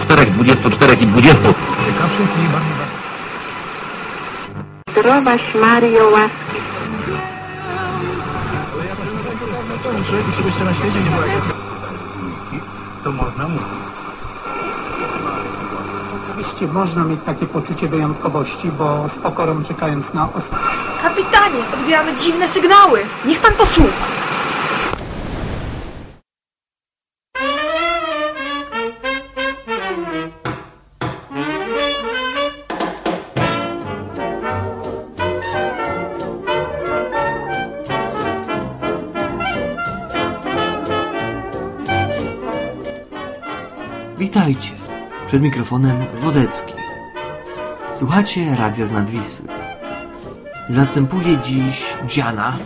Czterech, dwudziestu, czterech i dwudziestu. Zdrowaś Mario łaski. To można mówić. Oczywiście można mieć takie poczucie wyjątkowości, bo z pokorą czekając na ostatnie. Kapitanie, odbieramy dziwne sygnały. Niech pan posłucha. Witajcie. Przed mikrofonem Wodecki. Słuchacie Radia z Nadwisły. Zastępuję dziś Dziana,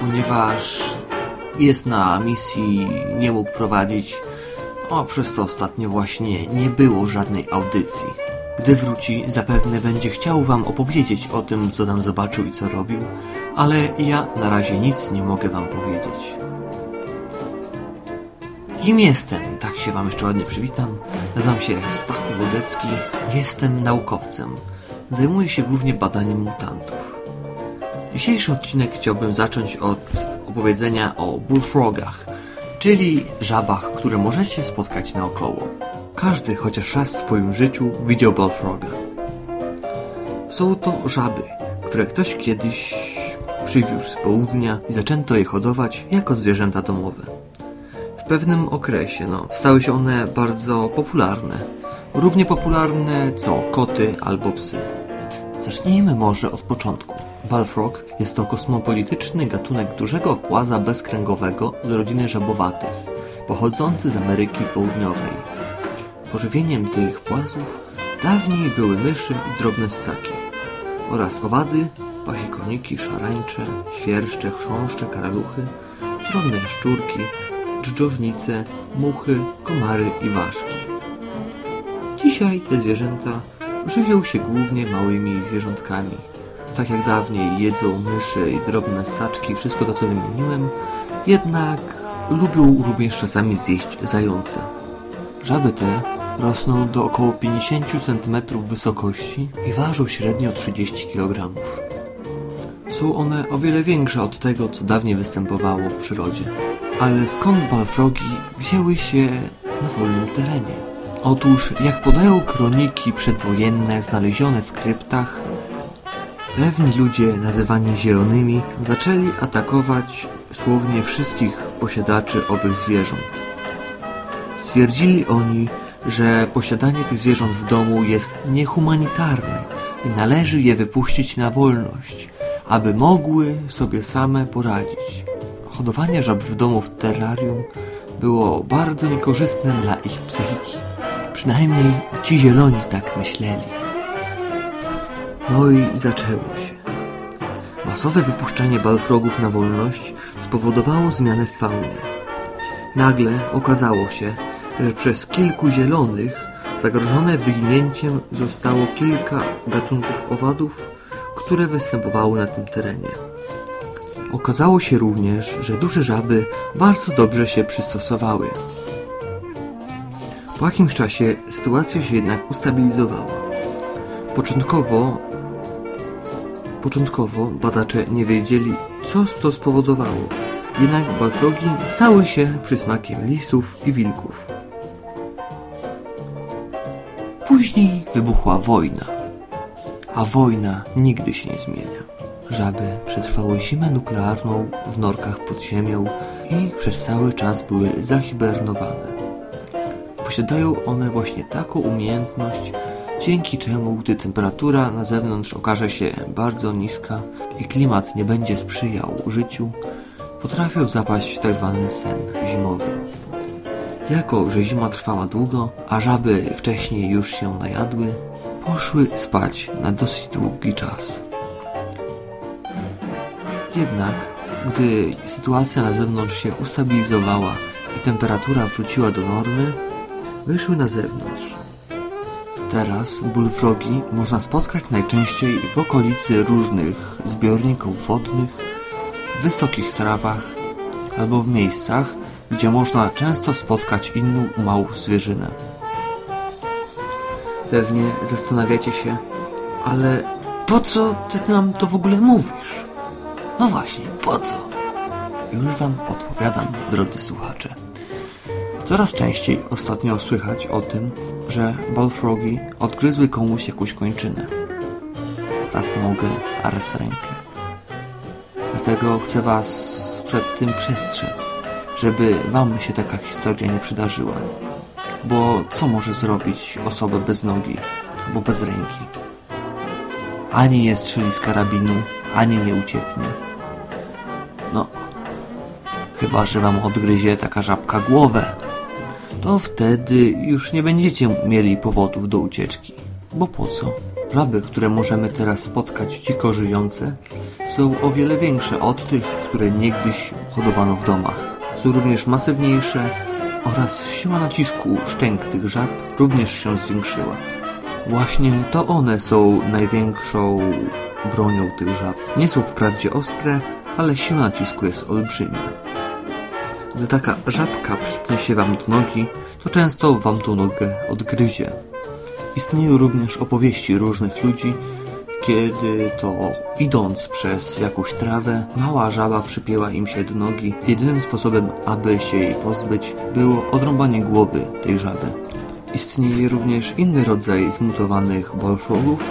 ponieważ jest na misji, nie mógł prowadzić, o przez to ostatnio właśnie nie było żadnej audycji. Gdy wróci, zapewne będzie chciał wam opowiedzieć o tym, co tam zobaczył i co robił, ale ja na razie nic nie mogę wam powiedzieć. Kim jestem? Tak się Wam jeszcze ładnie przywitam. Nazywam się Stachu Wodecki. Jestem naukowcem. Zajmuję się głównie badaniem mutantów. Dzisiejszy odcinek chciałbym zacząć od opowiedzenia o bullfrogach, czyli żabach, które możecie spotkać naokoło. Każdy chociaż raz w swoim życiu widział bullfroga. Są to żaby, które ktoś kiedyś przywiózł z południa i zaczęto je hodować jako zwierzęta domowe pewnym okresie no, stały się one bardzo popularne. Równie popularne co koty albo psy. Zacznijmy może od początku. Balfrog jest to kosmopolityczny gatunek dużego płaza bezkręgowego z rodziny żabowatych, pochodzący z Ameryki Południowej. Pożywieniem tych płazów dawniej były myszy i drobne ssaki oraz owady, pasikoniki, szarańcze, świerszcze, chrząszcze, karaluchy, drobne jaszczurki, dżdżownice, muchy, komary i ważki. Dzisiaj te zwierzęta żywią się głównie małymi zwierzątkami. Tak jak dawniej jedzą myszy i drobne ssaczki, wszystko to co wymieniłem, jednak lubią również czasami zjeść zające. Żaby te rosną do około 50 cm wysokości i ważą średnio 30 kg. Są one o wiele większe od tego, co dawniej występowało w przyrodzie. Ale skąd balfrogi wzięły się na wolnym terenie? Otóż, jak podają kroniki przedwojenne znalezione w kryptach, pewni ludzie nazywani zielonymi zaczęli atakować słownie wszystkich posiadaczy owych zwierząt. Stwierdzili oni, że posiadanie tych zwierząt w domu jest niehumanitarne i należy je wypuścić na wolność, aby mogły sobie same poradzić. Hodowanie żab w domu w terrarium było bardzo niekorzystne dla ich psychiki. Przynajmniej ci zieloni tak myśleli. No i zaczęło się. Masowe wypuszczanie balfrogów na wolność spowodowało zmianę w faunie. Nagle okazało się, że przez kilku zielonych zagrożone wyginięciem zostało kilka gatunków owadów, które występowały na tym terenie. Okazało się również, że duże żaby bardzo dobrze się przystosowały. Po jakimś czasie sytuacja się jednak ustabilizowała. Początkowo, początkowo badacze nie wiedzieli, co to spowodowało. Jednak balfrogi stały się przysmakiem lisów i wilków. Później wybuchła wojna, a wojna nigdy się nie zmienia. Żaby przetrwały zimę nuklearną w norkach pod ziemią i przez cały czas były zahibernowane. Posiadają one właśnie taką umiejętność, dzięki czemu, gdy temperatura na zewnątrz okaże się bardzo niska i klimat nie będzie sprzyjał życiu, potrafią zapaść w tzw. sen zimowy. Jako, że zima trwała długo, a żaby wcześniej już się najadły, poszły spać na dosyć długi czas. Jednak, gdy sytuacja na zewnątrz się ustabilizowała i temperatura wróciła do normy, wyszły na zewnątrz. Teraz bulfrogi można spotkać najczęściej w okolicy różnych zbiorników wodnych, w wysokich trawach albo w miejscach, gdzie można często spotkać inną małą zwierzynę. Pewnie zastanawiacie się, ale po co ty nam to w ogóle mówisz? No właśnie, po co? Już wam odpowiadam, drodzy słuchacze. Coraz częściej ostatnio słychać o tym, że balfrogi odgryzły komuś jakąś kończynę. Raz nogę, a raz rękę. Dlatego chcę was przed tym przestrzec, żeby wam się taka historia nie przydarzyła. Bo co może zrobić osoba bez nogi, bo bez ręki? Ani nie strzeli z karabinu, ani nie ucieknie. No, chyba że wam odgryzie taka żabka głowę. To wtedy już nie będziecie mieli powodów do ucieczki. Bo po co? Żaby, które możemy teraz spotkać dziko żyjące, są o wiele większe od tych, które niegdyś hodowano w domach. Są również masywniejsze oraz siła nacisku szczęk tych żab również się zwiększyła. Właśnie to one są największą bronią tych żab. Nie są wprawdzie ostre, ale siła nacisku jest olbrzymia. Gdy taka żabka przypnie się wam do nogi, to często wam tą nogę odgryzie. Istnieją również opowieści różnych ludzi, kiedy to idąc przez jakąś trawę, mała żaba przypięła im się do nogi. Jedynym sposobem, aby się jej pozbyć, było odrąbanie głowy tej żaby. Istnieje również inny rodzaj zmutowanych bolfrogów,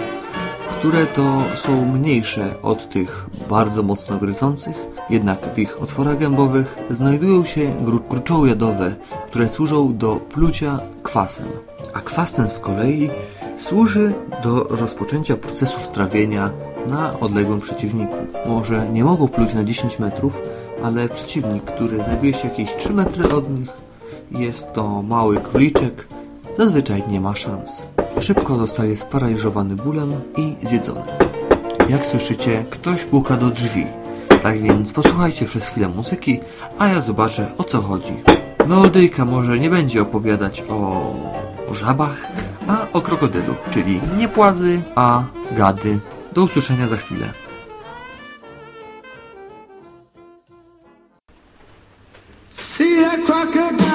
które to są mniejsze od tych bardzo mocno gryzących, jednak w ich otworach gębowych znajdują się gru gruczoły jadowe, które służą do plucia kwasem. A kwas ten z kolei służy do rozpoczęcia procesu strawienia na odległym przeciwniku. Może nie mogą pluć na 10 metrów, ale przeciwnik, który znajduje się jakieś 3 metry od nich, jest to mały króliczek, zazwyczaj nie ma szans. Szybko zostaje sparaliżowany bólem i zjedzony. Jak słyszycie, ktoś puka do drzwi. Tak więc posłuchajcie przez chwilę muzyki, a ja zobaczę o co chodzi. Melodyjka może nie będzie opowiadać o żabach, a o krokodylu, czyli nie płazy, a gady. Do usłyszenia za chwilę. See that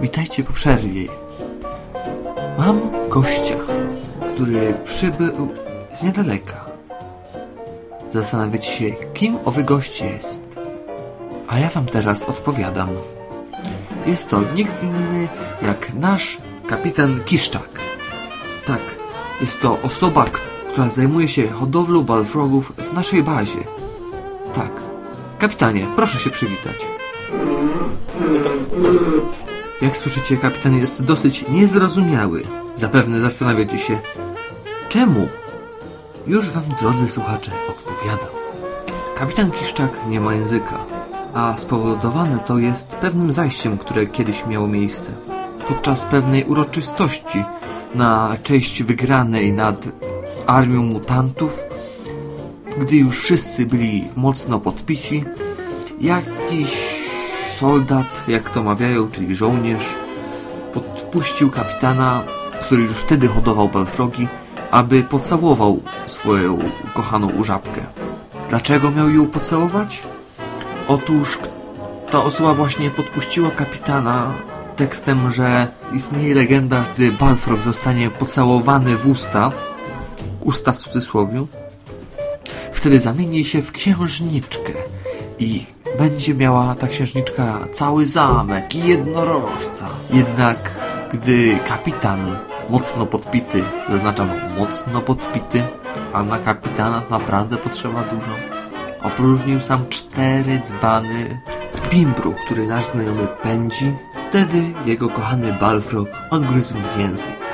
Witajcie po przerwie. Mam gościa, który przybył z niedaleka. Zastanawiacie się, kim owy gość jest. A ja wam teraz odpowiadam. Jest to nikt inny jak nasz kapitan Kiszczak. Tak, jest to osoba, która zajmuje się hodowlą balfrogów w naszej bazie. Tak. Kapitanie, proszę się przywitać. Jak słyszycie, kapitan jest dosyć niezrozumiały. Zapewne zastanawiacie się, czemu? Już wam, drodzy słuchacze, odpowiadam. Kapitan Kiszczak nie ma języka, a spowodowane to jest pewnym zajściem, które kiedyś miało miejsce. Podczas pewnej uroczystości na cześć wygranej nad armią mutantów, gdy już wszyscy byli mocno podpici, jakiś soldat, jak to mawiają, czyli żołnierz, podpuścił kapitana, który już wtedy hodował balfrogi, aby pocałował swoją ukochaną użabkę. Dlaczego miał ją pocałować? Otóż ta osoba właśnie podpuściła kapitana tekstem, że istnieje legenda, gdy Balfrog zostanie pocałowany w usta, usta w cudzysłowie, wtedy zamieni się w księżniczkę i będzie miała ta księżniczka cały zamek i jednorożca. Jednak gdy kapitan mocno podpity, zaznaczam mocno podpity, a na kapitana naprawdę potrzeba dużo, opróżnił sam cztery dzbany bimbru, który nasz znajomy pędzi, wtedy jego kochany Balfrog odgryzł język.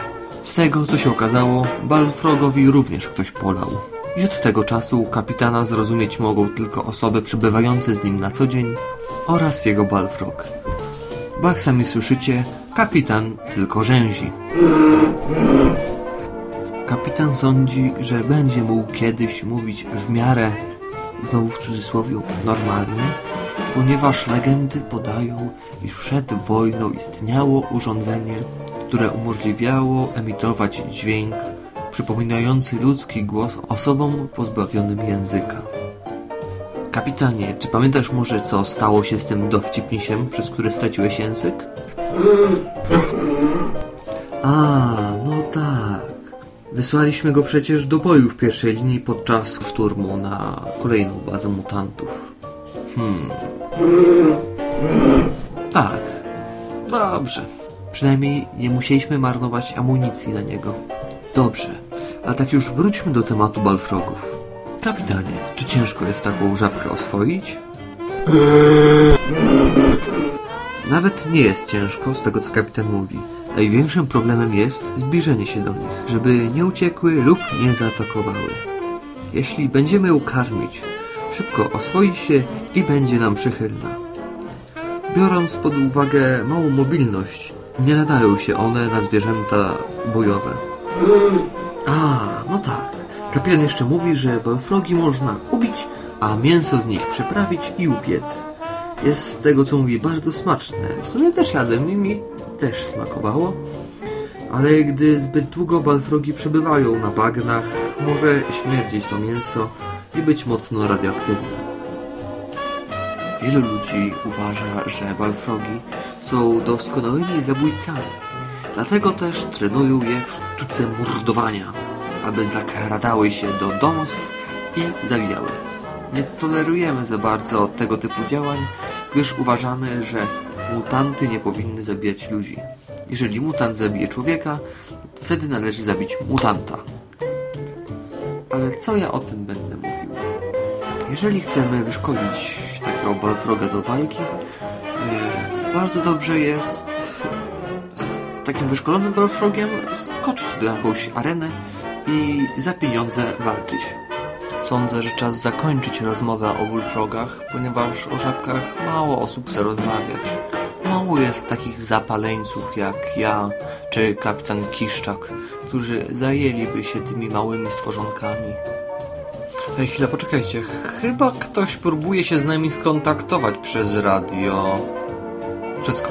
Z tego, co się okazało, Balfrogowi również ktoś polał. I od tego czasu kapitana zrozumieć mogą tylko osoby przebywające z nim na co dzień oraz jego Balfrog. Bo jak sami słyszycie, kapitan tylko rzęzi. Kapitan sądzi, że będzie mógł kiedyś mówić w miarę, znowu w cudzysłowie, normalnie, ponieważ legendy podają, iż przed wojną istniało urządzenie, które umożliwiało emitować dźwięk przypominający ludzki głos osobom pozbawionym języka. Kapitanie, czy pamiętasz może, co stało się z tym dowcipnisiem, przez który straciłeś język? A, no tak. Wysłaliśmy go przecież do boju w pierwszej linii podczas szturmu na kolejną bazę mutantów. Hmm. Tak. Dobrze. Przynajmniej nie musieliśmy marnować amunicji na niego. Dobrze, a tak już wróćmy do tematu balfrogów. Kapitanie, czy ciężko jest taką żabkę oswoić? Nawet nie jest ciężko, z tego co kapitan mówi. Największym problemem jest zbliżenie się do nich, żeby nie uciekły lub nie zaatakowały. Jeśli będziemy ją karmić, szybko oswoi się i będzie nam przychylna. Biorąc pod uwagę małą mobilność, nie nadają się one na zwierzęta bojowe. A, no tak. Kapitan jeszcze mówi, że balfrogi można ubić, a mięso z nich przyprawić i upiec. Jest z tego, co mówi, bardzo smaczne. W sumie też jadłem i mi też smakowało. Ale gdy zbyt długo balfrogi przebywają na bagnach, może śmierdzić to mięso i być mocno radioaktywne. Wielu ludzi uważa, że balfrogi są doskonałymi zabójcami. Dlatego też trenują je w sztuce mordowania, aby zakradały się do domostw i zabijały. Nie tolerujemy za bardzo tego typu działań, gdyż uważamy, że mutanty nie powinny zabijać ludzi. Jeżeli mutant zabije człowieka, wtedy należy zabić mutanta. Ale co ja o tym będę mówił? Jeżeli chcemy wyszkolić takiego balfroga do walki, e, bardzo dobrze jest takim wyszkolonym balfrogiem skoczyć do jakąś arenę i za pieniądze walczyć. Sądzę, że czas zakończyć rozmowę o bullfrogach, ponieważ o żabkach mało osób chce rozmawiać. Mało jest takich zapaleńców jak ja czy kapitan Kiszczak, którzy zajęliby się tymi małymi stworzonkami. Ej, chwila, poczekajcie. Chyba ktoś próbuje się z nami skontaktować przez radio. Przez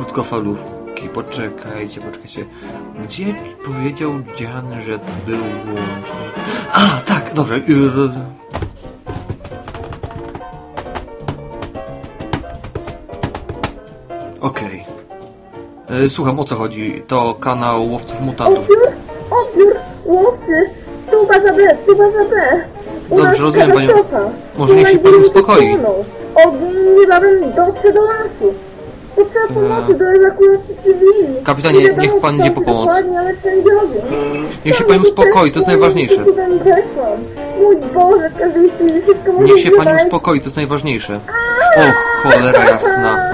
Poczekajcie, poczekajcie. Gdzie powiedział Dzian, że był łącznik? A, tak, dobrze. Yy, Okej. E, Słucham, o co chodzi? To kanał Łowców Mutantów. Odbiór, odbiór, łowcy, tu baza B, tu baza B. U Dobrze, rozumiem panią. Może niech się ludzie uspokoi. Ogień niebawem dotrze do lasu. Potrzeba pomocy do ewakuacji cywili. Kapitanie, Nie wiadomo, niech pan idzie po pomoc. dokładnie, ale. Niech się pani uspokoi, to jest najważniejsze. tłum, tam weszłam. Mój Boże, w każdej chwili wszystko może Niech się pani uspokoi, to jest najważniejsze. Och, cholera jasna.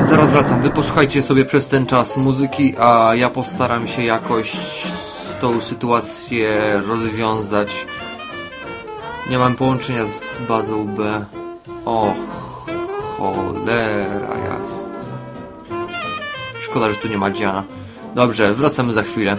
Y, zaraz wracam. Wy posłuchajcie sobie przez ten czas muzyki, a ja postaram się jakoś tą sytuację rozwiązać. Nie mam połączenia z bazą B. Och, cholera jasna. Szkoda, że tu nie ma Dziana. Dobrze, wracamy za chwilę.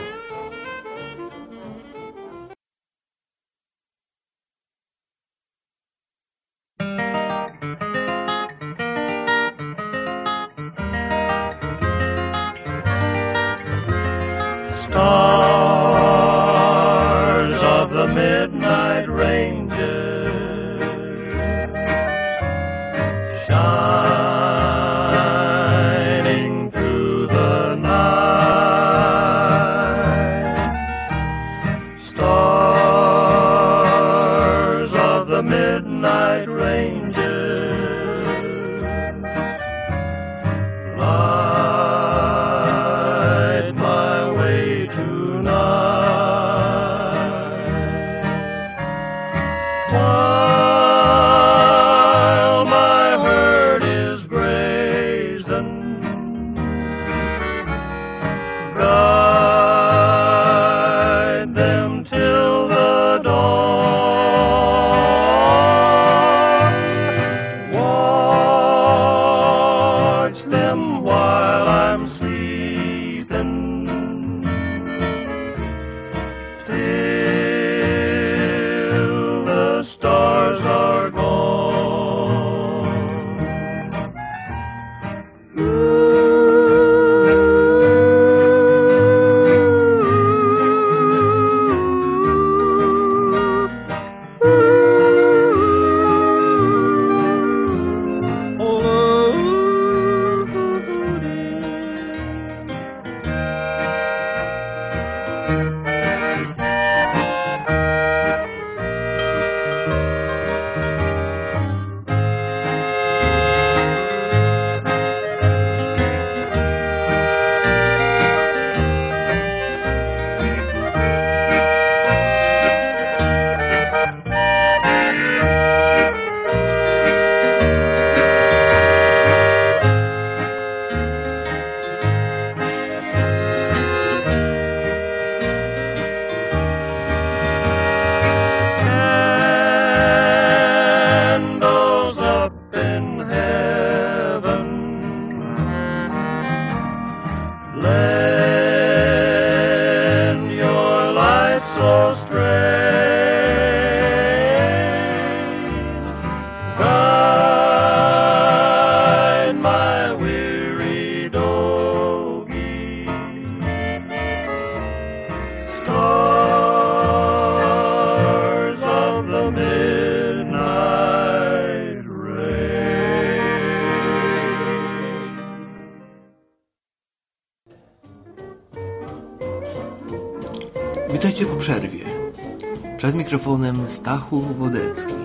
Mikrofonem Stachu Wodecki,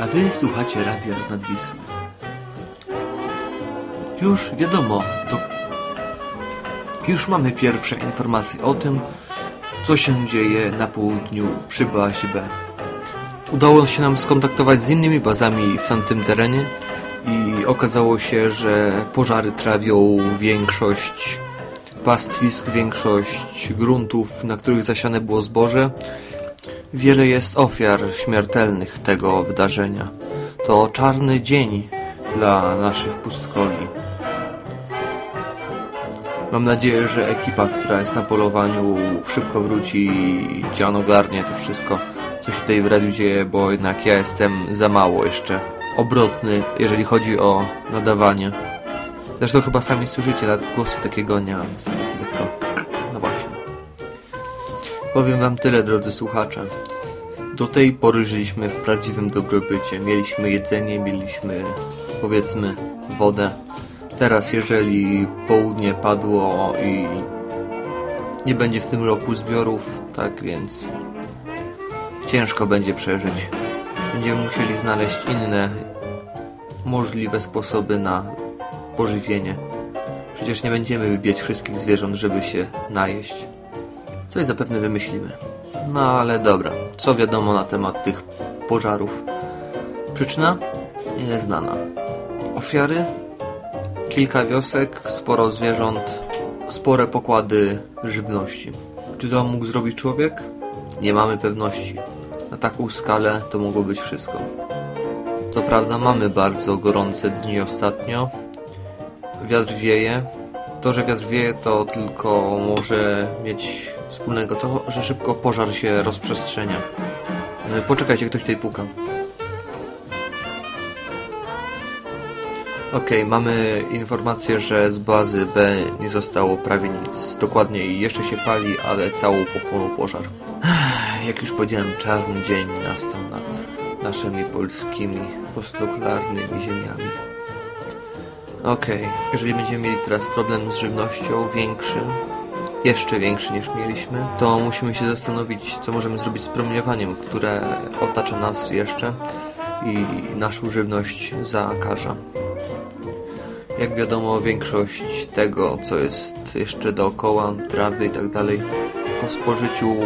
a wy słuchacie radia z Nadwisły. Już wiadomo, to... Już mamy pierwsze informacje o tym, co się dzieje na południu przy bazie B. Udało się nam skontaktować z innymi bazami w tamtym terenie i okazało się, że pożary trawią większość pastwisk, większość gruntów, na których zasiane było zboże. Wiele jest ofiar śmiertelnych tego wydarzenia. To czarny dzień dla naszych pustkowni. Mam nadzieję, że ekipa, która jest na polowaniu szybko wróci i Dzian ogarnie to wszystko, co się tutaj w radiu dzieje, bo jednak ja jestem za mało jeszcze obrotny, jeżeli chodzi o nadawanie. Zresztą chyba sami słyszycie, nawet głosu takiego nie mam. Powiem wam tyle, drodzy słuchacze. Do tej pory żyliśmy w prawdziwym dobrobycie. Mieliśmy jedzenie, mieliśmy, powiedzmy, wodę. Teraz, jeżeli południe padło i nie będzie w tym roku zbiorów, tak więc ciężko będzie przeżyć. Będziemy musieli znaleźć inne możliwe sposoby na pożywienie. Przecież nie będziemy wybijać wszystkich zwierząt, żeby się najeść. Coś zapewne wymyślimy. No ale dobra, co wiadomo na temat tych pożarów? Przyczyna? Nieznana. Ofiary? Kilka wiosek, sporo zwierząt, spore pokłady żywności. Czy to mógł zrobić człowiek? Nie mamy pewności. Na taką skalę to mogło być wszystko. Co prawda mamy bardzo gorące dni ostatnio. Wiatr wieje. To, że wiatr wieje, to tylko może mieć wspólnego to, że szybko pożar się rozprzestrzenia. E, Poczekajcie, ktoś tutaj puka. Okej, mamy informację, że z bazy B nie zostało prawie nic. Dokładniej, jeszcze się pali, ale całą pochłonął pożar. Jak już powiedziałem, czarny dzień nastał nad naszymi polskimi postnuklearnymi ziemiami. Okej, jeżeli będziemy mieli teraz problem z żywnością większy, jeszcze większy niż mieliśmy, to musimy się zastanowić, co możemy zrobić z promieniowaniem, które otacza nas jeszcze i naszą żywność zakaża. Jak wiadomo, większość tego, co jest jeszcze dookoła, trawy i tak po spożyciu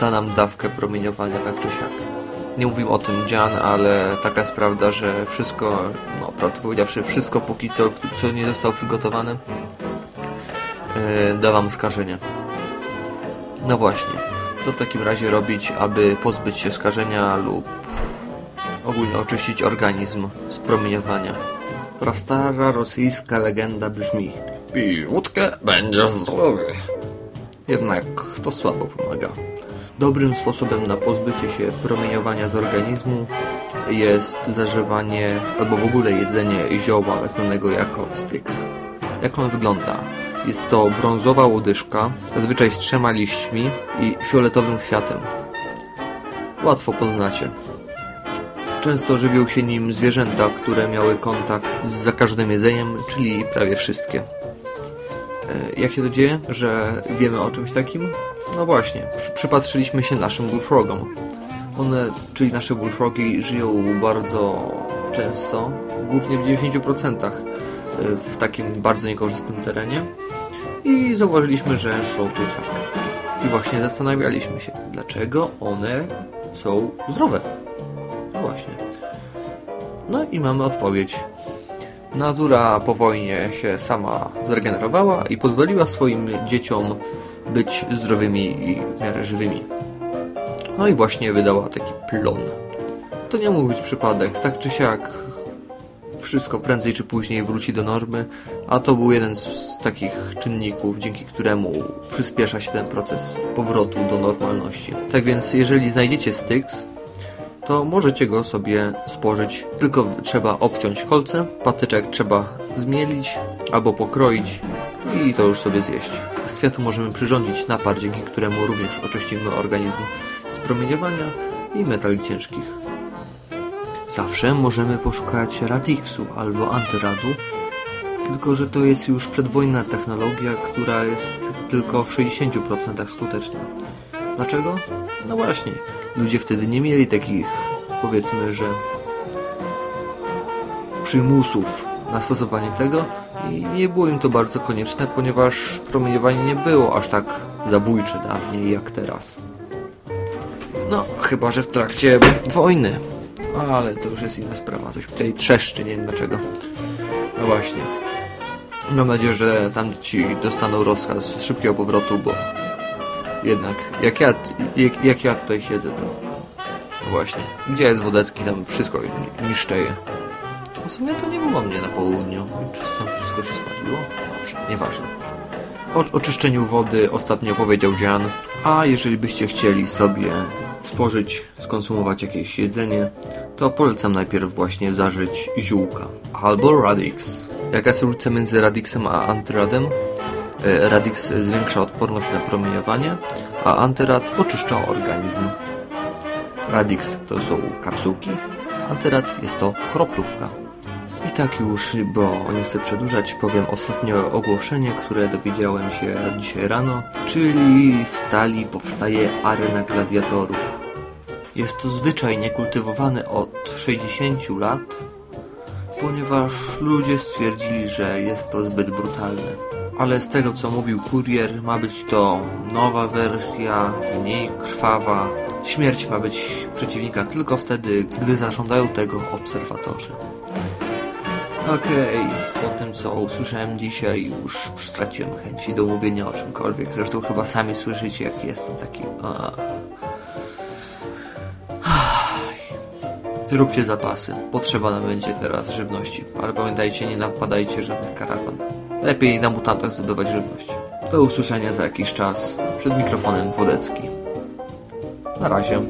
da nam dawkę promieniowania tak czy siak. Nie mówimy o tym dzian, ale taka jest prawda, że wszystko, no prawdę powiedziawszy, wszystko póki co, co nie zostało przygotowane, da wam skażenie. No właśnie, co w takim razie robić, aby pozbyć się skażenia lub ogólnie oczyścić organizm z promieniowania? Prastara rosyjska legenda brzmi Pij wódkę, będziesz zdrowy. Jednak to słabo pomaga. Dobrym sposobem na pozbycie się promieniowania z organizmu jest zażywanie albo w ogóle jedzenie zioła znanego jako Styx. Jak on wygląda? Jest to brązowa łodyżka, zazwyczaj z trzema liśćmi i fioletowym kwiatem. Łatwo poznacie. Często żywią się nim zwierzęta, które miały kontakt z zakażonym jedzeniem, czyli prawie wszystkie. E, Jak się to dzieje, że wiemy o czymś takim? No właśnie, przy- przypatrzyliśmy się naszym bullfrogom. One, czyli nasze bullfrogi, żyją bardzo często, głównie w 90% e, w takim bardzo niekorzystnym terenie i zauważyliśmy, że żrą tu trawkę. I właśnie zastanawialiśmy się, dlaczego one są zdrowe. No właśnie. No i mamy odpowiedź. Natura po wojnie się sama zregenerowała i pozwoliła swoim dzieciom być zdrowymi i w miarę żywymi. No i właśnie wydała taki plon. To nie mógł być przypadek, tak czy siak wszystko prędzej czy później wróci do normy, a to był jeden z, takich czynników, dzięki któremu przyspiesza się ten proces powrotu do normalności. Tak więc jeżeli znajdziecie Styx, to możecie go sobie spożyć. Tylko trzeba obciąć kolce, patyczek trzeba zmielić albo pokroić i to już sobie zjeść. Z kwiatu możemy przyrządzić napar, dzięki któremu również oczyścimy organizm z promieniowania i metali ciężkich. Zawsze możemy poszukać Radixu albo Antyradu, tylko że to jest już przedwojna technologia, która jest tylko w 60% skuteczna. Dlaczego? No właśnie, ludzie wtedy nie mieli takich, powiedzmy, że przymusów na stosowanie tego i nie było im to bardzo konieczne, ponieważ promieniowanie nie było aż tak zabójcze dawniej jak teraz. No, chyba, że w trakcie wojny. Ale to już jest inna sprawa. Coś tutaj trzeszczy, nie wiem dlaczego. No właśnie. Mam nadzieję, że tam ci dostaną rozkaz szybkiego powrotu, bo jednak jak ja, jak, jak ja tutaj siedzę, to no właśnie. Gdzie jest Wodecki, tam wszystko ni- niszczeje. W sumie to nie było mnie na południu. Czy tam wszystko się spaliło? Dobrze, nieważne. O oczyszczeniu wody ostatnio powiedział Jan, a jeżeli byście chcieli sobie spożyć, skonsumować jakieś jedzenie, to polecam najpierw właśnie zażyć ziółka albo Radix. Jaka jest różnica między Radixem a Antyradem? E, Radix zwiększa odporność na promieniowanie, a Antyrad oczyszcza organizm. Radix to są kapsułki, Antyrad jest to kroplówka. I tak już, bo nie chcę przedłużać, powiem ostatnie ogłoszenie, które dowiedziałem się dzisiaj rano, czyli w stali powstaje arena gladiatorów. Jest to zwyczaj niekultywowany od 60 lat, ponieważ ludzie stwierdzili, że jest to zbyt brutalne. Ale z tego co mówił kurier, ma być to nowa wersja, mniej krwawa. Śmierć ma być przeciwnika tylko wtedy, gdy zażądają tego obserwatorzy. Okej, po tym co usłyszałem dzisiaj już straciłem chęci do mówienia o czymkolwiek. Zresztą chyba sami słyszycie jak jestem taki... Róbcie zapasy. Potrzeba nam będzie teraz żywności. Ale pamiętajcie, nie napadajcie żadnych karawan. Lepiej na mutantach zdobywać żywność. Do usłyszenia za jakiś czas. Przed mikrofonem Wodecki. Na razie.